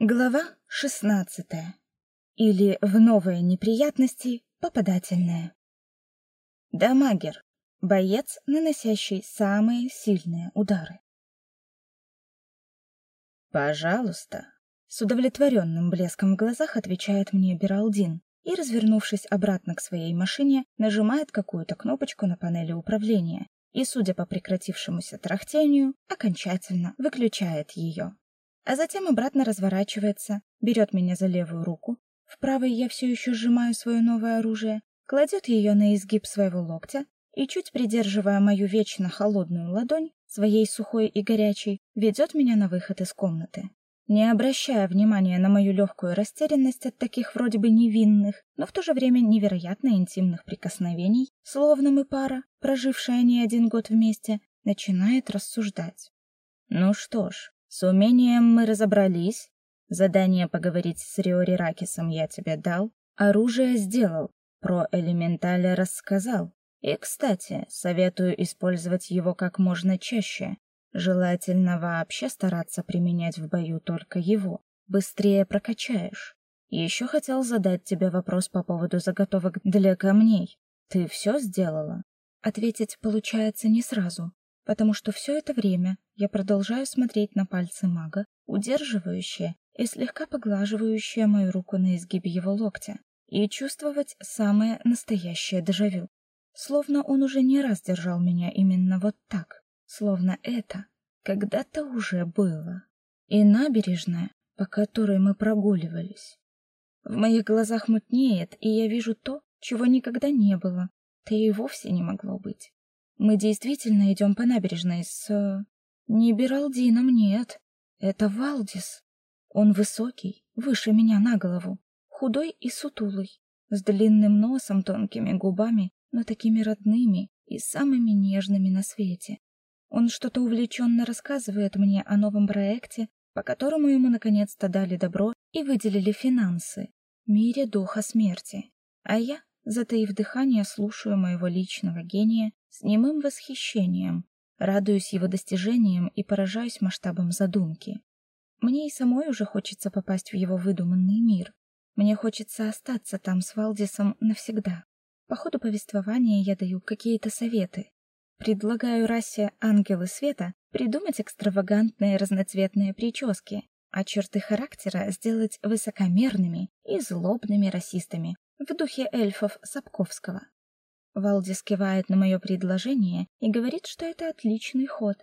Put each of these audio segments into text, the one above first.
Глава шестнадцатая. Или в новые неприятности попадательная. Дамагер. Боец, наносящий самые сильные удары. Пожалуйста, с удовлетворенным блеском в глазах отвечает мне Бералдин и, развернувшись обратно к своей машине, нажимает какую-то кнопочку на панели управления и, судя по прекратившемуся тарахтению, окончательно выключает ее а затем обратно разворачивается, берет меня за левую руку. В правой я все еще сжимаю свое новое оружие, кладет ее на изгиб своего локтя и, чуть придерживая мою вечно холодную ладонь, своей сухой и горячей, ведет меня на выход из комнаты. Не обращая внимания на мою легкую растерянность от таких вроде бы невинных, но в то же время невероятно интимных прикосновений, словно мы пара, прожившая не один год вместе, начинает рассуждать. Ну что ж, с умением мы разобрались. Задание поговорить с Риори Ракисом я тебе дал. Оружие сделал. Про элементаля рассказал. И, кстати, советую использовать его как можно чаще. Желательно вообще стараться применять в бою только его. Быстрее прокачаешь. Еще хотел задать тебе вопрос по поводу заготовок для камней. Ты все сделала? Ответить получается не сразу потому что все это время я продолжаю смотреть на пальцы мага, удерживающие и слегка поглаживающие мою руку на изгибе его локтя, и чувствовать самое настоящее дежавю. Словно он уже не раз держал меня именно вот так, словно это когда-то уже было. И набережная, по которой мы прогуливались. В моих глазах мутнеет, и я вижу то, чего никогда не было, да и вовсе не могло быть. Мы действительно идем по набережной с... Э, не Бералдином, нет. Это Валдис. Он высокий, выше меня на голову, худой и сутулый, с длинным носом, тонкими губами, но такими родными и самыми нежными на свете. Он что-то увлеченно рассказывает мне о новом проекте, по которому ему наконец-то дали добро и выделили финансы. Мире духа смерти. А я, затаив дыхание, слушаю моего личного гения с немым восхищением, радуюсь его достижениям и поражаюсь масштабам задумки. Мне и самой уже хочется попасть в его выдуманный мир. Мне хочется остаться там с Валдисом навсегда. По ходу повествования я даю какие-то советы. Предлагаю расе ангелы света придумать экстравагантные разноцветные прически, а черты характера сделать высокомерными и злобными расистами в духе эльфов Сапковского. Валдис кивает на мое предложение и говорит, что это отличный ход.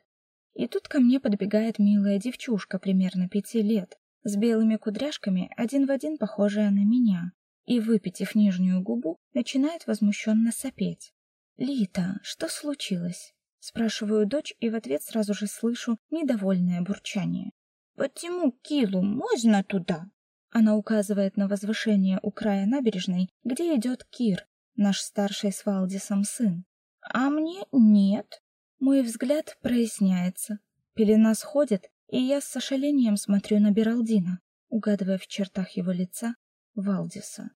И тут ко мне подбегает милая девчушка примерно пяти лет, с белыми кудряшками, один в один похожая на меня, и, выпитив нижнюю губу, начинает возмущенно сопеть. «Лита, что случилось?» Спрашиваю дочь и в ответ сразу же слышу недовольное бурчание. «Почему Килу можно туда?» Она указывает на возвышение у края набережной, где идет Кир, наш старший с Валдисом сын. А мне нет. Мой взгляд проясняется. Пелена сходит, и я с сожалением смотрю на Бералдина, угадывая в чертах его лица Валдиса.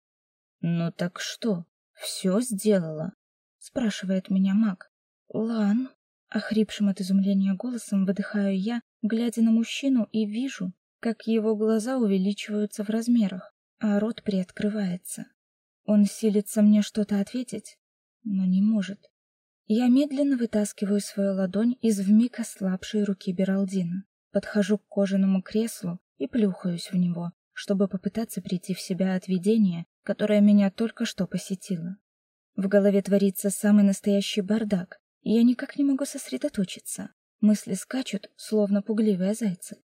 «Ну так что, все сделала?» — спрашивает меня маг. «Лан», — охрипшим от изумления голосом выдыхаю я, глядя на мужчину, и вижу, как его глаза увеличиваются в размерах, а рот приоткрывается. Он силится мне что-то ответить, но не может. Я медленно вытаскиваю свою ладонь из вмиг ослабшей руки Бералдина, подхожу к кожаному креслу и плюхаюсь в него, чтобы попытаться прийти в себя от видения, которое меня только что посетило. В голове творится самый настоящий бардак, и я никак не могу сосредоточиться. Мысли скачут, словно пугливые зайцы.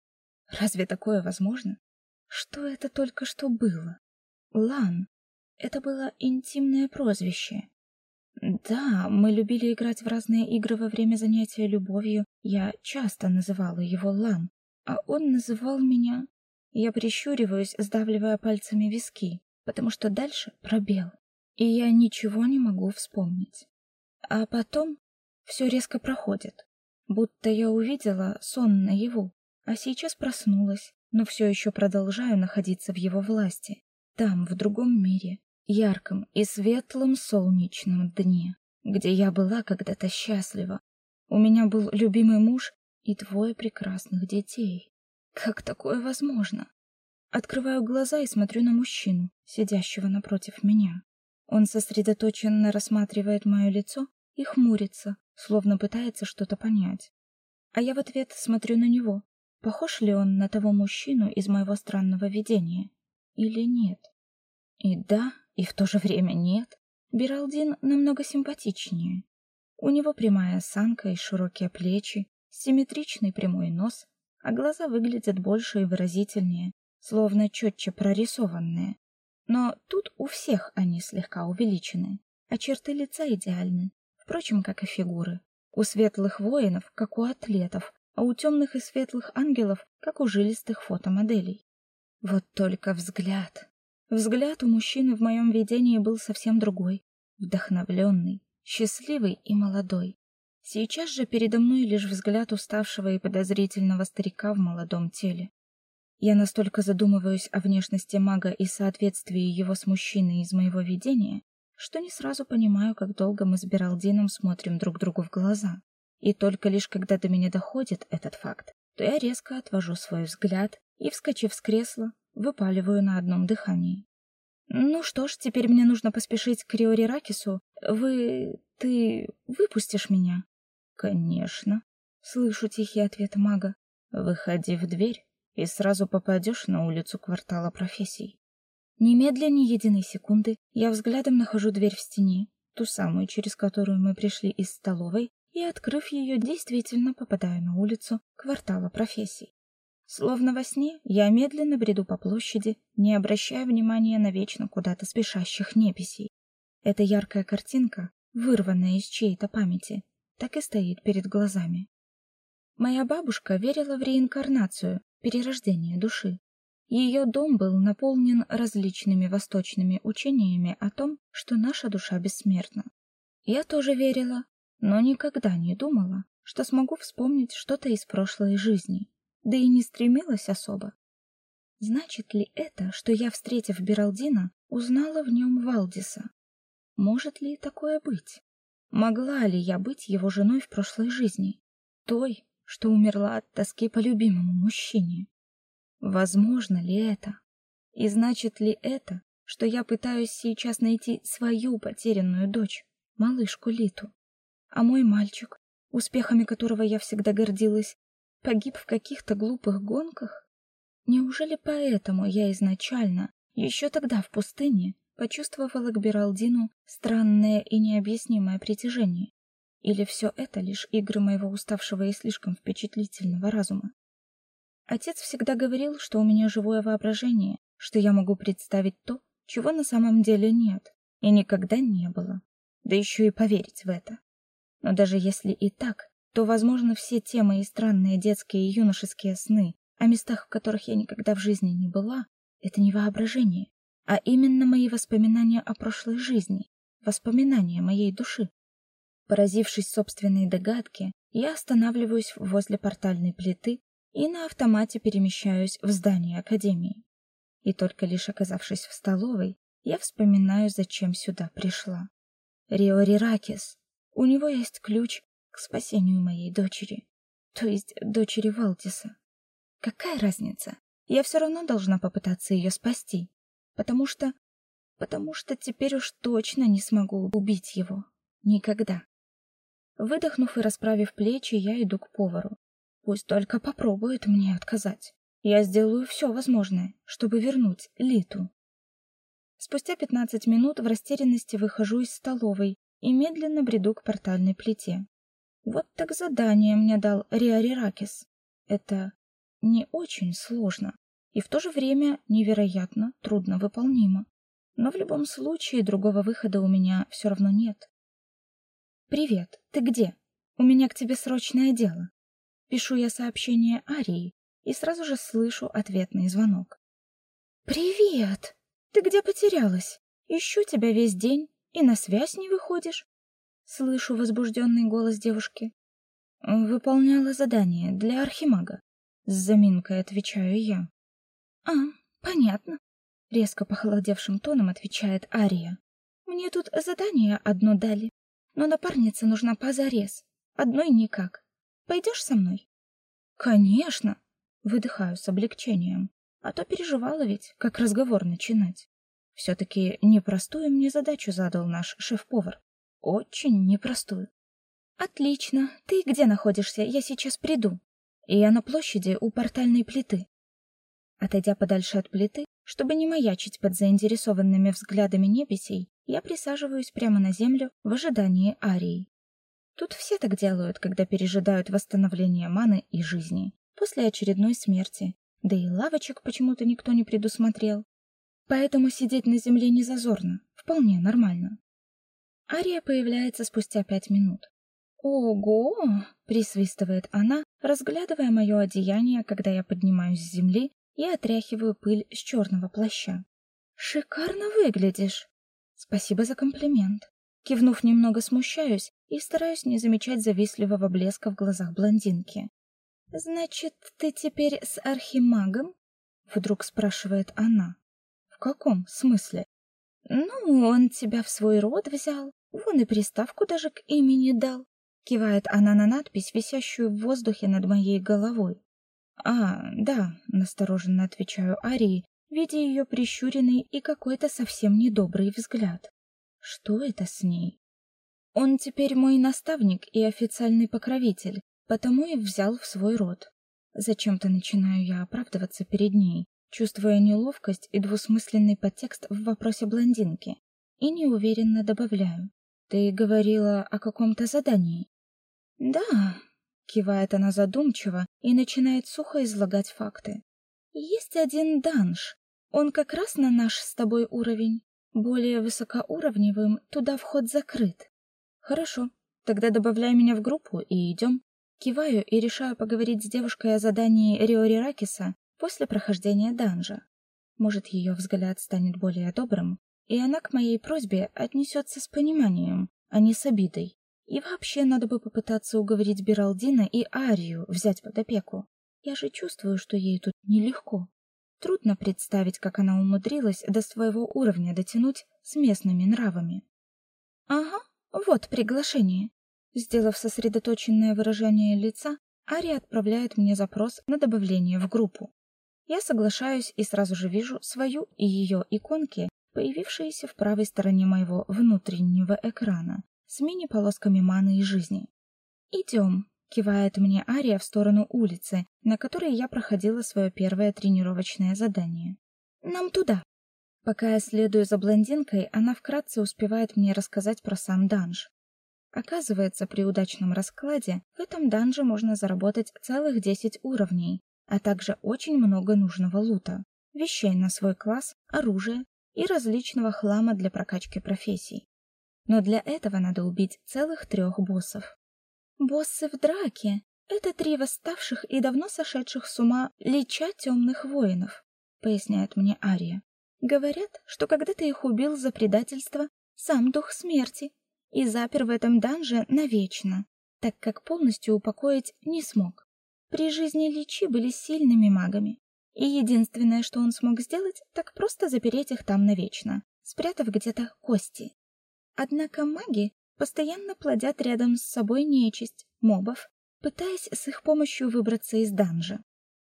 Разве такое возможно? Что это только что было? Лан, это было интимное прозвище. Да, мы любили играть в разные игры во время занятия любовью. Я часто называла его Лан, а он называл меня... Я прищуриваюсь, сдавливая пальцами виски, потому что дальше пробел, и я ничего не могу вспомнить. А потом все резко проходит, будто я увидела сон наяву, а сейчас проснулась, но все еще продолжаю находиться в его власти, там, в другом мире, ярком и светлом солнечном дне, где я была когда-то счастлива. У меня был любимый муж и двое прекрасных детей. Как такое возможно? Открываю глаза и смотрю на мужчину, сидящего напротив меня. Он сосредоточенно рассматривает мое лицо и хмурится, словно пытается что-то понять. А я в ответ смотрю на него. Похож ли он на того мужчину из моего странного видения или нет? И да, и в то же время нет. Биралдин намного симпатичнее. У него прямая осанка и широкие плечи, симметричный прямой нос, а глаза выглядят больше и выразительнее, словно четче прорисованные. Но тут у всех они слегка увеличены, а черты лица идеальны, впрочем, как и фигуры. У светлых воинов, как у атлетов, а у темных и светлых ангелов, как у жилистых фотомоделей. Вот только взгляд. Взгляд у мужчины в моем видении был совсем другой, вдохновленный, счастливый и молодой. Сейчас же передо мной лишь взгляд уставшего и подозрительного старика в молодом теле. Я настолько задумываюсь о внешности мага и соответствии его с мужчиной из моего видения, что не сразу понимаю, как долго мы с Бералдином смотрим друг другу в глаза. И только лишь когда до меня доходит этот факт, то я резко отвожу свой взгляд и, вскочив с кресла, выпаливаю на одном дыхании. Ну что ж, теперь мне нужно поспешить к Риори Ракису. Вы... ты выпустишь меня? Конечно. Слышу тихий ответ мага. Выходи в дверь и сразу попадешь на улицу квартала профессий. Немедленно ни единой секунды я взглядом нахожу дверь в стене, ту самую, через которую мы пришли из столовой, и, открыв ее, действительно попадаю на улицу квартала профессий. Словно во сне, я медленно бреду по площади, не обращая внимания на вечно куда-то спешащих неписей. Эта яркая картинка, вырванная из чьей-то памяти, так и стоит перед глазами. Моя бабушка верила в реинкарнацию, перерождение души. Ее дом был наполнен различными восточными учениями о том, что наша душа бессмертна. Я тоже верила, но никогда не думала, что смогу вспомнить что-то из прошлой жизни, да и не стремилась особо. Значит ли это, что я, встретив Биралдина, узнала в нем Валдиса? Может ли такое быть? Могла ли я быть его женой в прошлой жизни, той, что умерла от тоски по любимому мужчине? Возможно ли это? И значит ли это, что я пытаюсь сейчас найти свою потерянную дочь, малышку Литу? А мой мальчик, успехами которого я всегда гордилась, погиб в каких-то глупых гонках? Неужели поэтому я изначально, еще тогда в пустыне, почувствовала к Бералдину странное и необъяснимое притяжение? Или все это лишь игры моего уставшего и слишком впечатлительного разума? Отец всегда говорил, что у меня живое воображение, что я могу представить то, чего на самом деле нет и никогда не было. Да еще и поверить в это. Но даже если и так, то, возможно, все те мои странные детские и юношеские сны о местах, в которых я никогда в жизни не была, это не воображение, а именно мои воспоминания о прошлой жизни, воспоминания моей души. Поразившись собственной догадке, я останавливаюсь возле портальной плиты и на автомате перемещаюсь в здание академии. И только лишь оказавшись в столовой, я вспоминаю, зачем сюда пришла. Риори Ракис. У него есть ключ к спасению моей дочери, то есть дочери Валтиса. Какая разница? Я все равно должна попытаться ее спасти, потому что потому что теперь уж точно не смогу убить его никогда. Выдохнув и расправив плечи, я иду к повару. Пусть только попробует мне отказать. Я сделаю все возможное, чтобы вернуть Литу. Спустя пятнадцать минут в растерянности выхожу из столовой и медленно бреду к портальной плите. Вот так задание мне дал Риариракис. Это не очень сложно и в то же время невероятно трудно выполнимо. Но в любом случае другого выхода у меня все равно нет. Привет. Ты где? У меня к тебе срочное дело. Пишу я сообщение Арии и сразу же слышу ответный звонок. Привет. Ты где потерялась? Ищу тебя весь день и на связь не выходишь. Слышу возбужденный голос девушки. Выполняла задание для архимага. С заминкой отвечаю я. А, понятно. Резко похолодевшим тоном отвечает Ария. Мне тут задание одно дали, но напарница нужна позарез. Одной никак. Пойдешь со мной? Конечно, выдыхаю с облегчением. а то переживала ведь, как разговор начинать. все таки непростую мне задачу задал наш шеф-повар. Очень непростую. Отлично. Ты где находишься? Я сейчас приду. Я на площади у портальной плиты. Отойдя подальше от плиты, чтобы не маячить под заинтересованными взглядами неписей, я присаживаюсь прямо на землю в ожидании Арии. Тут все так делают, когда пережидают восстановление маны и жизни после очередной смерти. Да и лавочек почему-то никто не предусмотрел. Поэтому сидеть на земле не зазорно, вполне нормально. Ария появляется спустя пять минут. «Ого!» — присвистывает она, разглядывая мое одеяние, когда я поднимаюсь с земли и отряхиваю пыль с черного плаща. «Шикарно выглядишь!» «Спасибо за комплимент». Кивнув немного, смущаюсь и стараюсь не замечать завистливого блеска в глазах блондинки. «Значит, ты теперь с архимагом?» — вдруг спрашивает она. «В каком смысле?» «Ну, он тебя в свой род взял, вон и приставку даже к имени дал. Кивает она на надпись, висящую в воздухе над моей головой. А, да, настороженно отвечаю Арии, видя ее прищуренный и какой-то совсем недобрый взгляд. Что это с ней? Он теперь мой наставник и официальный покровитель, потому и взял в свой род. Зачем-то начинаю я оправдываться перед ней, чувствуя неловкость и двусмысленный подтекст в вопросе блондинки, и неуверенно добавляю: "Ты говорила о каком-то задании?" Да, кивает она задумчиво и начинает сухо излагать факты. Есть один данж. Он как раз на наш с тобой уровень. Более высокоуровневым туда вход закрыт. Хорошо. Тогда добавляй меня в группу и идем. Киваю и решаю поговорить с девушкой о задании Риори Ракиса после прохождения данжа. Может, ее взгляд станет более добрым, и она к моей просьбе отнесется с пониманием, а не с обидой. И вообще надо бы попытаться уговорить Биралдина и Арию взять под опеку. Я же чувствую, что ей тут нелегко. Трудно представить, как она умудрилась до своего уровня дотянуть с местными нравами. Ага, вот приглашение. Сделав сосредоточенное выражение лица, Ария отправляет мне запрос на добавление в группу. Я соглашаюсь и сразу же вижу свою и ее иконки, появившиеся в правой стороне моего внутреннего экрана, с мини-полосками маны и жизни. «Идем», — кивает мне Ария в сторону улицы, на которой я проходила свое первое тренировочное задание. «Нам туда». Пока я следую за блондинкой, она вкратце успевает мне рассказать про сам данж. Оказывается, при удачном раскладе в этом данже можно заработать целых 10 уровней, а также очень много нужного лута, вещей на свой класс, оружия и различного хлама для прокачки профессий. Но для этого надо убить целых трех боссов. Боссы в драке — это три восставших и давно сошедших с ума лича темных воинов, поясняет мне Ария. Говорят, что когда ты их убил за предательство, сам дух смерти, и запер в этом данже навечно, так как полностью упокоить не смог. При жизни Личи были сильными магами, и единственное, что он смог сделать, так просто запереть их там навечно, спрятав где-то кости. Однако маги постоянно плодят рядом с собой нечисть, мобов, пытаясь с их помощью выбраться из данжа.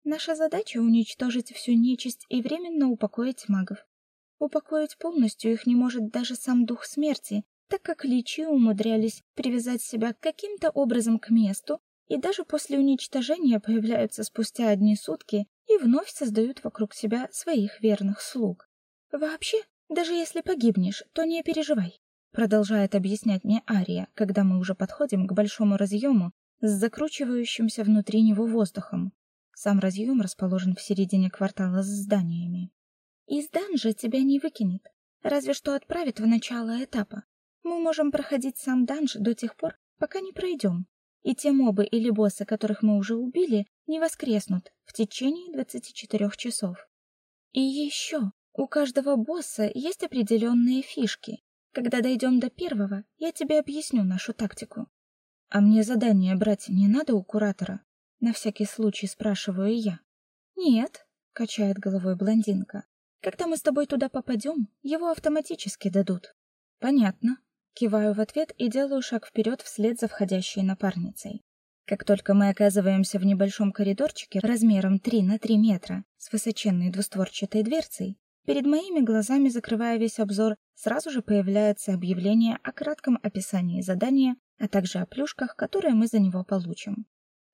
Наша задача уничтожить всю нечисть и временно упокоить магов. Упокоить полностью их не может даже сам дух смерти, так как личи умудрялись привязать себя каким-то образом к месту и даже после уничтожения появляются спустя одни сутки и вновь создают вокруг себя своих верных слуг. Вообще, даже если погибнешь, то не переживай продолжает объяснять мне Ария, когда мы уже подходим к большому разъему с закручивающимся внутри него воздухом. Сам разъем расположен в середине квартала с зданиями. Из данжа тебя не выкинет, разве что отправит в начало этапа. Мы можем проходить сам данж до тех пор, пока не пройдем. И те мобы или боссы, которых мы уже убили, не воскреснут в течение 24 часов. И еще, у каждого босса есть определенные фишки, когда дойдем до первого, я тебе объясню нашу тактику. А мне задание брать не надо у куратора? На всякий случай спрашиваю я. Нет, качает головой блондинка. Когда мы с тобой туда попадем, его автоматически дадут. Понятно. Киваю в ответ и делаю шаг вперед вслед за входящей напарницей. Как только мы оказываемся в небольшом коридорчике размером 3 на 3 метра с высоченной двустворчатой дверцей, перед моими глазами, закрывая весь обзор, сразу же появляется объявление о кратком описании задания, а также о плюшках, которые мы за него получим.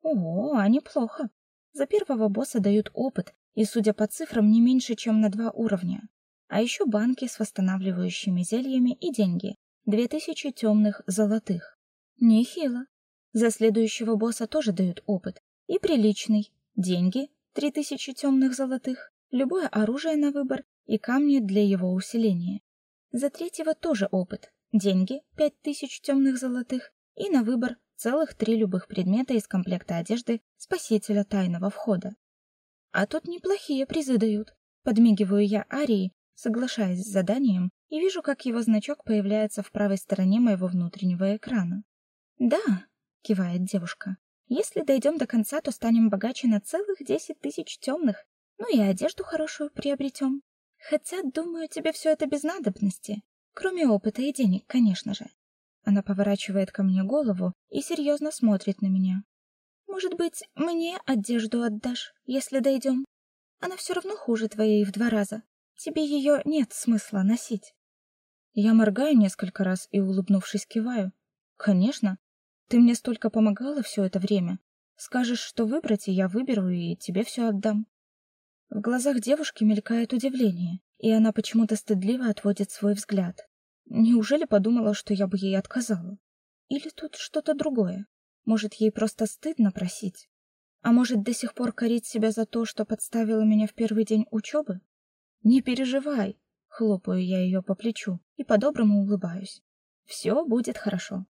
О, а неплохо. За первого босса дают опыт, и, судя по цифрам, не меньше, чем на два уровня. А еще банки с восстанавливающими зельями и деньги. Две тысячи темных золотых. Нехило. За следующего босса тоже дают опыт. И приличный. Деньги — три тысячи темных золотых, любое оружие на выбор и камни для его усиления. За третьего тоже опыт. Деньги — пять тысяч темных золотых и на выбор целых три любых предмета из комплекта одежды спасителя тайного входа. А тут неплохие призы дают. Подмигиваю я Арии, соглашаясь с заданием, и вижу, как его значок появляется в правой стороне моего внутреннего экрана. Да, кивает девушка. Если дойдем до конца, то станем богаче на целых десять тысяч темных. Ну и одежду хорошую приобретем. Хотя, думаю, тебе все это без надобности. Кроме опыта и денег, конечно же. Она поворачивает ко мне голову и серьезно смотрит на меня. Может быть, мне одежду отдашь, если дойдем? Она все равно хуже твоей в два раза. Тебе ее нет смысла носить. Я моргаю несколько раз и, улыбнувшись, киваю. Конечно, ты мне столько помогала все это время. Скажешь, что выбрать, и я выберу, и тебе все отдам. В глазах девушки мелькает удивление, и она почему-то стыдливо отводит свой взгляд. Неужели подумала, что я бы ей отказала? Или тут что-то другое? Может, ей просто стыдно просить? А может, до сих пор корить себя за то, что подставила меня в первый день учебы? Не переживай, хлопаю я ее по плечу и по-доброму улыбаюсь. Все будет хорошо.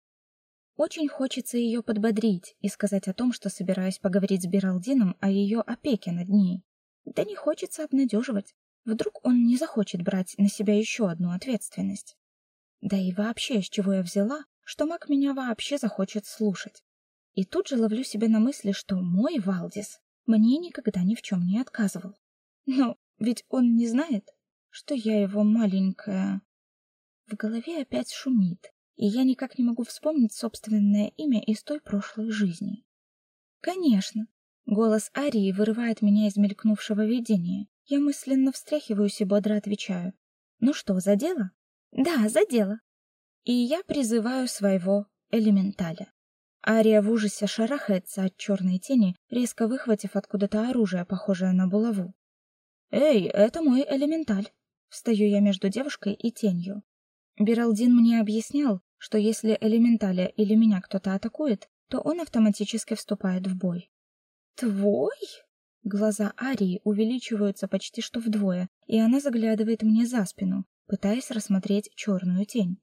Очень хочется ее подбодрить и сказать о том, что собираюсь поговорить с Биралдином о ее опеке над ней. Да не хочется обнадеживать. Вдруг он не захочет брать на себя еще одну ответственность. Да и вообще, с чего я взяла, что маг меня вообще захочет слушать. И тут же ловлю себя на мысли, что мой Валдис мне никогда ни в чем не отказывал. Но ведь он не знает, что я его маленькая. В голове опять шумит, и я никак не могу вспомнить собственное имя из той прошлой жизни. Конечно, голос Арии вырывает меня из мелькнувшего видения. Я мысленно встряхиваюсь и бодро отвечаю: "Ну что, за дело?" "Да, за дело". И я призываю своего элементаля. Ария в ужасе шарахается от черной тени, резко выхватив откуда-то оружие, похожее на булаву. "Эй, это мой элементаль". Встаю я между девушкой и тенью. Биралдин мне объяснял, что если элементаля или меня кто-то атакует, то он автоматически вступает в бой. Твой? Глаза Арии увеличиваются почти что вдвое, и она заглядывает мне за спину, пытаясь рассмотреть черную тень.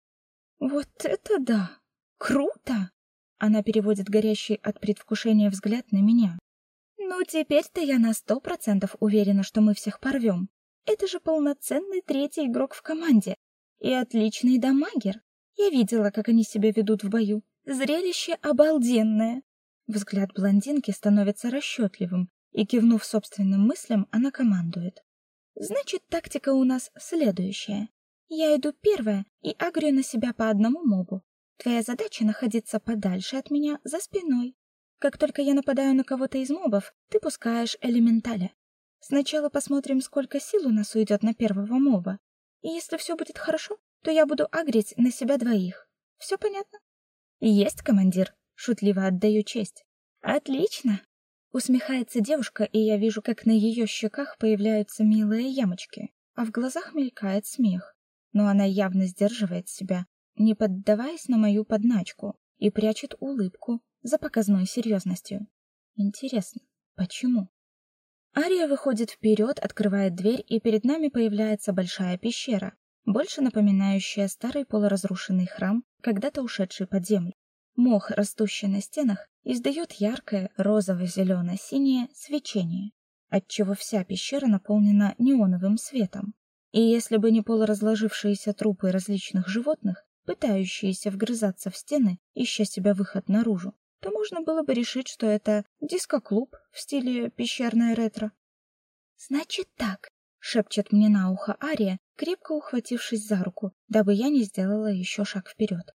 Вот это да. Круто. Она переводит горящий от предвкушения взгляд на меня. Ну теперь-то я на сто процентов уверена, что мы всех порвем. Это же полноценный третий игрок в команде и отличный дамагер. Я видела, как они себя ведут в бою. Зрелище обалденное. Взгляд блондинки становится расчетливым, и кивнув собственным мыслям, она командует: "Значит, тактика у нас следующая. Я иду первая и агрю на себя по одному мобу. Твоя задача находиться подальше от меня, за спиной. Как только я нападаю на кого-то из мобов, ты пускаешь элементаля. Сначала посмотрим, сколько сил у нас уйдет на первого моба. И если все будет хорошо, то я буду агрить на себя двоих. Все понятно? Есть, командир, шутливо отдаю честь. Отлично. Усмехается девушка, и я вижу, как на ее щеках появляются милые ямочки, а в глазах мелькает смех. Но она явно сдерживает себя, не поддаваясь на мою подначку, и прячет улыбку за показной серьезностью. Интересно, почему? Ария выходит вперед, открывает дверь, и перед нами появляется большая пещера, больше напоминающая старый полуразрушенный храм, когда-то ушедший под землю. Мох, растущий на стенах, издает яркое розово-зелено-синее свечение, отчего вся пещера наполнена неоновым светом. И если бы не полуразложившиеся трупы различных животных, пытающиеся вгрызаться в стены, ища себя выход наружу, то можно было бы решить, что это диско-клуб в стиле пещерное ретро. Значит так, шепчет мне на ухо Ария, крепко ухватившись за руку, дабы я не сделала еще шаг вперед.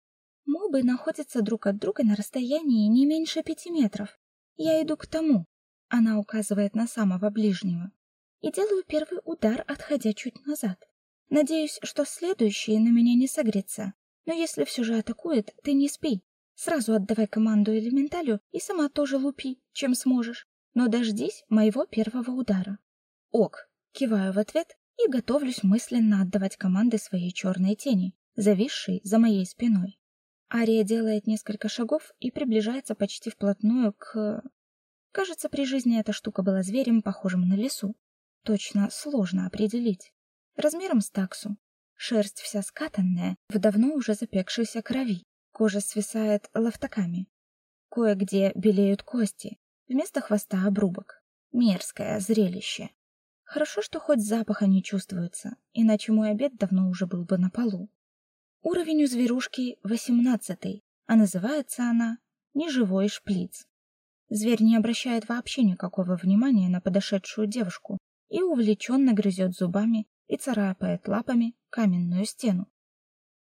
Мобы находятся друг от друга на расстоянии не меньше пяти метров. Я иду к тому. Она указывает на самого ближнего. И делаю первый удар, отходя чуть назад. Надеюсь, что следующий на меня не согреется. Но если все же атакует, ты не спи. Сразу отдавай команду элементалю и сама тоже лупи, чем сможешь. Но дождись моего первого удара. Ок, киваю в ответ и готовлюсь мысленно отдавать команды своей черной тени, зависшей за моей спиной. Ария делает несколько шагов и приближается почти вплотную к... Кажется, при жизни эта штука была зверем, похожим на лису. Точно сложно определить. Размером с таксу. Шерсть вся скатанная, в давно уже запекшейся крови. Кожа свисает лофтаками. Кое-где белеют кости. Вместо хвоста обрубок. Мерзкое зрелище. Хорошо, что хоть запаха не чувствуется, иначе мой обед давно уже был бы на полу. Уровень у зверушки восемнадцатый, а называется она неживой шплиц. Зверь не обращает вообще никакого внимания на подошедшую девушку и увлеченно грызет зубами и царапает лапами каменную стену.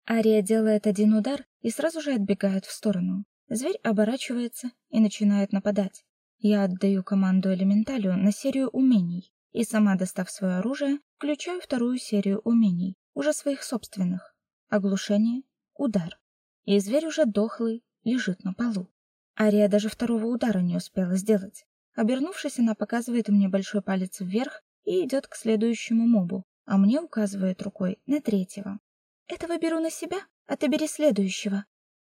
Ария делает один удар и сразу же отбегает в сторону. Зверь оборачивается и начинает нападать. Я отдаю команду элементалю на серию умений и сама, достав свое оружие, включаю вторую серию умений, уже своих собственных оглушение, удар. И зверь уже дохлый лежит на полу. Ария даже второго удара не успела сделать. Обернувшись, она показывает мне большой палец вверх и идет к следующему мобу, а мне указывает рукой на третьего. «Этого беру на себя, а ты бери следующего».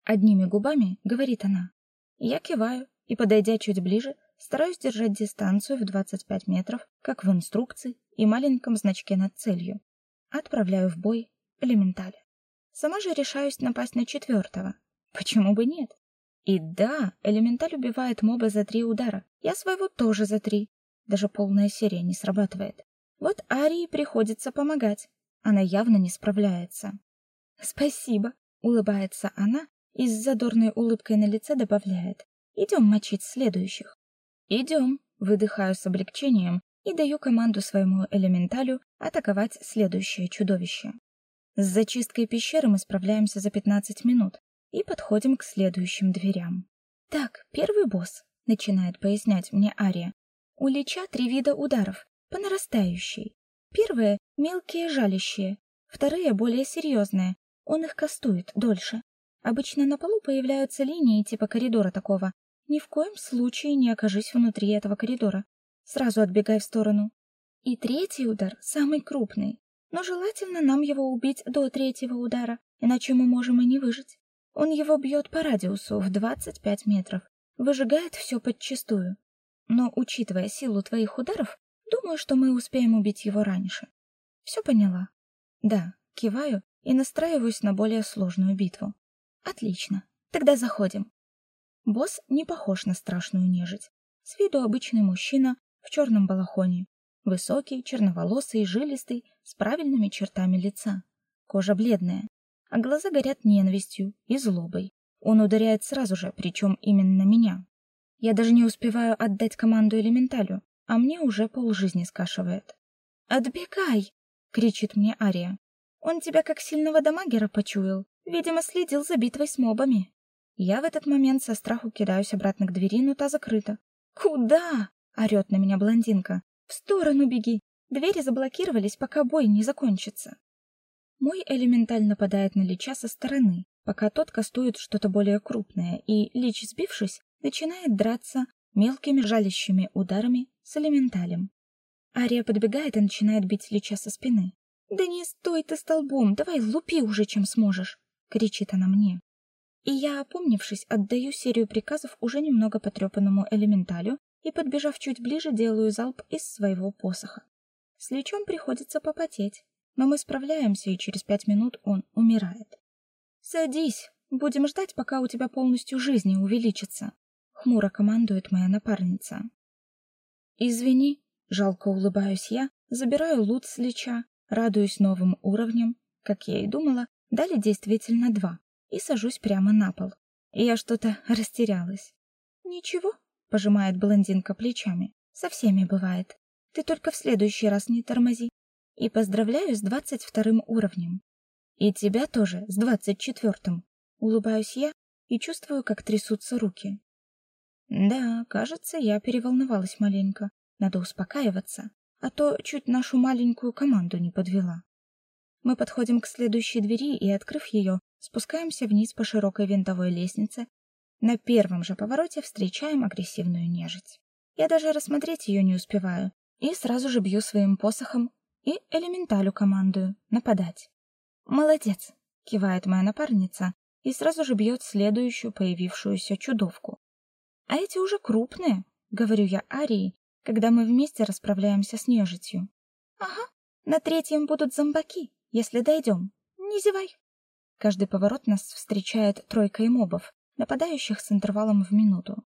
Одними губами говорит она. Я киваю и, подойдя чуть ближе, стараюсь держать дистанцию в 25 метров, как в инструкции и маленьком значке над целью. Отправляю в бой элементаля. Сама же решаюсь напасть на четвертого. Почему бы нет? И да, элементаль убивает моба за три удара. Я своего тоже за три. Даже полная серия не срабатывает. Вот Арии приходится помогать. Она явно не справляется. Спасибо, улыбается она и с задорной улыбкой на лице добавляет: «Идем мочить следующих". «Идем», выдыхаю с облегчением и даю команду своему элементалю атаковать следующее чудовище. С зачисткой пещеры мы справляемся за 15 минут и подходим к следующим дверям. Так, первый босс, начинает пояснять мне Ария. У Лича три вида ударов, по нарастающей. Первые мелкие жалящие, вторые более серьезные. Он их кастует дольше. Обычно на полу появляются линии типа коридора такого. Ни в коем случае не окажись внутри этого коридора. Сразу отбегай в сторону. И третий удар, самый крупный, но желательно нам его убить до третьего удара, иначе мы можем и не выжить. Он его бьет по радиусу в 25 метров, выжигает все подчистую. Но, учитывая силу твоих ударов, думаю, что мы успеем убить его раньше. Все поняла? Да, киваю и настраиваюсь на более сложную битву. Отлично. Тогда заходим. Босс не похож на страшную нежить. С виду обычный мужчина в черном балахоне, Высокий, черноволосый, жилистый, с правильными чертами лица. Кожа бледная, а глаза горят ненавистью и злобой. Он ударяет сразу же, причем именно меня. Я даже не успеваю отдать команду элементалю, а мне уже полжизни скашивает. «Отбегай!» — кричит мне Ария. «Он тебя как сильного дамагера почуял. Видимо, следил за битвой с мобами». Я в этот момент со страху кидаюсь обратно к двери, но та закрыта. «Куда?» — орёт на меня блондинка. В сторону беги. Двери заблокировались, пока бой не закончится. Мой элементаль нападает на Лича со стороны, пока тот кастует что-то более крупное, и Лич, сбившись, начинает драться мелкими жалящими ударами с элементалем. Ария подбегает и начинает бить Лича со спины. «Да не стой ты столбом, давай лупи уже, чем сможешь!» — кричит она мне. И я, опомнившись, отдаю серию приказов уже немного потрепанному элементалю, и, подбежав чуть ближе, делаю залп из своего посоха. С лечом приходится попотеть, но мы справляемся, и через пять минут он умирает. «Садись, будем ждать, пока у тебя полностью жизни увеличится», — хмуро командует моя напарница. «Извини», — жалко улыбаюсь я, забираю лут с леча, радуюсь новым уровням, как я и думала, дали действительно два, и сажусь прямо на пол. Я что-то растерялась. «Ничего, пожимает блондинка плечами. Со всеми бывает. Ты только в следующий раз не тормози. И поздравляю с двадцать вторым уровнем. И тебя тоже с двадцать четвертым. Улыбаюсь я и чувствую, как трясутся руки. Да, кажется, я переволновалась маленько. Надо успокаиваться, а то чуть нашу маленькую команду не подвела. Мы подходим к следующей двери и, открыв ее, спускаемся вниз по широкой винтовой лестнице. На первом же повороте встречаем агрессивную нежить. Я даже рассмотреть ее не успеваю и сразу же бью своим посохом и элементалю командую нападать. Молодец, кивает моя напарница и сразу же бьет следующую появившуюся чудовку. А эти уже крупные, говорю я Арии, когда мы вместе расправляемся с нежитью. Ага, на третьем будут зомбаки, если дойдем. Не зевай. Каждый поворот нас встречает тройкой мобов, нападающих с интервалом в минуту.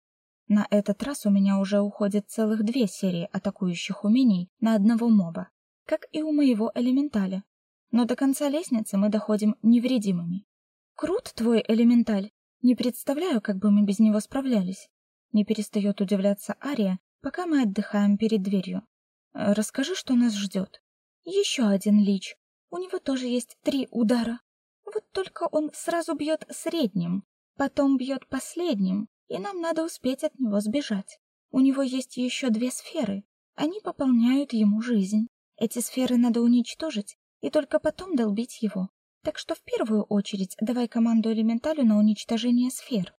На этот раз у меня уже уходит целых две серии атакующих умений на одного моба, как и у моего элементаля. Но до конца лестницы мы доходим невредимыми. Крут твой элементаль. Не представляю, как бы мы без него справлялись. Не перестает удивляться Ария, пока мы отдыхаем перед дверью. Расскажи, что нас ждет. Еще один лич. У него тоже есть три удара. Вот только он сразу бьет средним, потом бьет последним, и нам надо успеть от него сбежать. У него есть еще две сферы. Они пополняют ему жизнь. Эти сферы надо уничтожить и только потом долбить его. Так что в первую очередь давай команду элементалю на уничтожение сфер.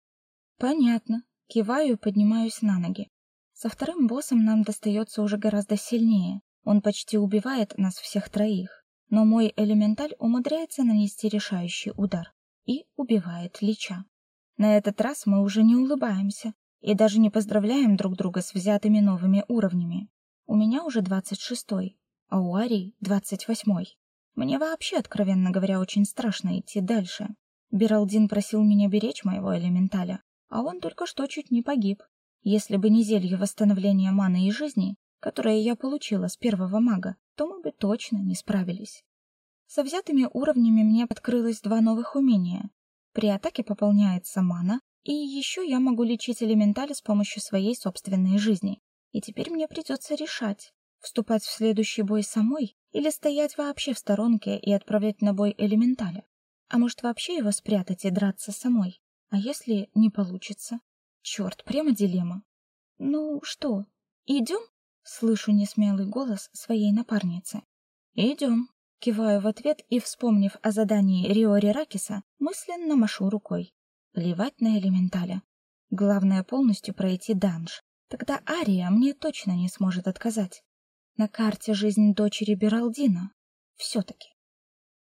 Понятно. Киваю и поднимаюсь на ноги. Со вторым боссом нам достается уже гораздо сильнее. Он почти убивает нас всех троих но мой элементаль умудряется нанести решающий удар и убивает Лича. На этот раз мы уже не улыбаемся и даже не поздравляем друг друга с взятыми новыми уровнями. У меня уже двадцать шестой, а у двадцать восьмой. Мне вообще, откровенно говоря, очень страшно идти дальше. Биралдин просил меня беречь моего элементаля, а он только что чуть не погиб. Если бы не зелье восстановления маны и жизни, которое я получила с первого мага, то мы бы точно не справились. Со взятыми уровнями мне открылось два новых умения. При атаке пополняется мана, и еще я могу лечить элементали с помощью своей собственной жизни. И теперь мне придется решать, вступать в следующий бой самой или стоять вообще в сторонке и отправлять на бой элементаля. А может, вообще его спрятать и драться самой? А если не получится? Черт, прямо дилемма. Ну что, идем? Слышу несмелый голос своей напарницы. Идем. Киваю в ответ и, вспомнив о задании Риори Ракиса, мысленно машу рукой. Плевать на элементаля. Главное полностью пройти данж. Тогда Ария мне точно не сможет отказать. На карте жизнь дочери Бералдина. Все-таки.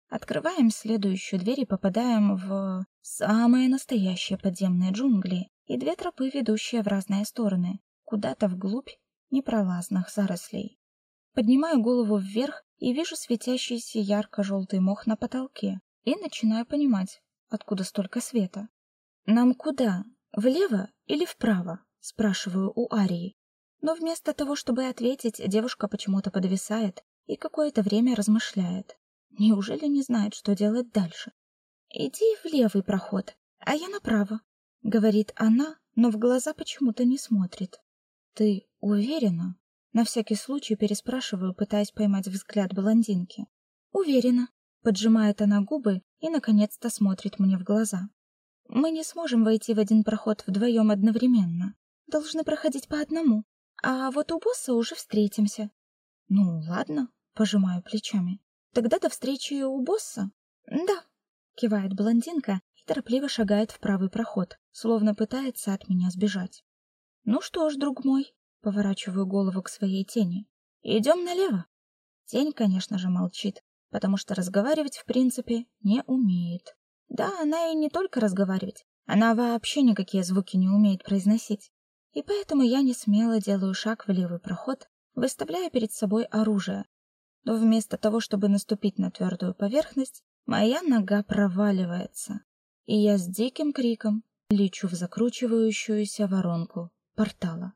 Открываем следующую дверь и попадаем в самые настоящие подземные джунгли и две тропы, ведущие в разные стороны, куда-то вглубь непролазных зарослей. Поднимаю голову вверх и вижу светящийся ярко-желтый мох на потолке и начинаю понимать, откуда столько света. «Нам куда? Влево или вправо?» — спрашиваю у Арии. Но вместо того, чтобы ответить, девушка почему-то подвисает и какое-то время размышляет. Неужели не знает, что делать дальше? «Иди в левый проход, а я направо», — говорит она, но в глаза почему-то не смотрит. Ты уверена? На всякий случай переспрашиваю, пытаясь поймать взгляд блондинки. Уверена, поджимает она губы и наконец-то смотрит мне в глаза. Мы не сможем войти в один проход вдвоем одновременно. Должны проходить по одному. А вот у босса уже встретимся. Ну, ладно, пожимаю плечами. Тогда до встречи у босса. Да, кивает блондинка торопливо шагает в правый проход, словно пытается от меня сбежать. Ну что ж, друг мой, поворачиваю голову к своей тени. Идем налево. Тень, конечно же, молчит, потому что разговаривать в принципе не умеет. Да, она и не только разговаривать, она вообще никакие звуки не умеет произносить. И поэтому я не смело делаю шаг в левый проход, выставляя перед собой оружие. Но вместо того, чтобы наступить на твердую поверхность, моя нога проваливается, и я с диким криком лечу в закручивающуюся воронку портала.